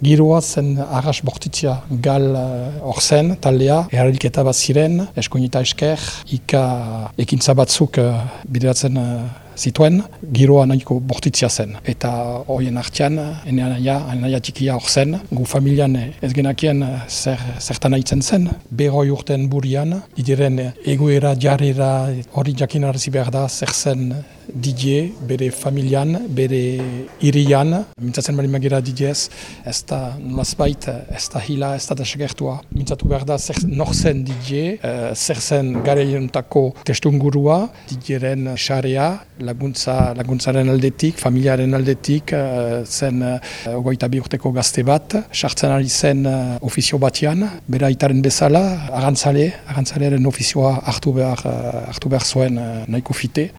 Giroa zen arras bortitzia gal hor uh, zen, taldea, erraliketa bat ziren, eskoinita esker, ika ekintza batzuk uh, bideratzen uh, zituen, giroa nahiko bortitzia zen. Eta horien artean, ene anaia, anaia txikia hor zen, gu familian ez genakien zer, zertan haitzen zen. Berroi urten burian, idiren egoera jarrera hori jakin arzi behar da zer zen Didier, bere familian, bere irian, mintzatzen bali magira Didiez, ez da nolazbait, ez da hila, ez da desegertua. Mintzatu behar da zer nor zen Didier, uh, zer zen gareiontako testungurua, Didieren xarea, laguntza, laguntzaren aldetik, familiaren aldetik, uh, zen uh, ogoita bi urteko gazte bat, sartzen ari zen ofizio batian, bera itaren bezala, arantzale, arantzalearen ofizioa hartu behar, hartu behar zuen nahiko fite.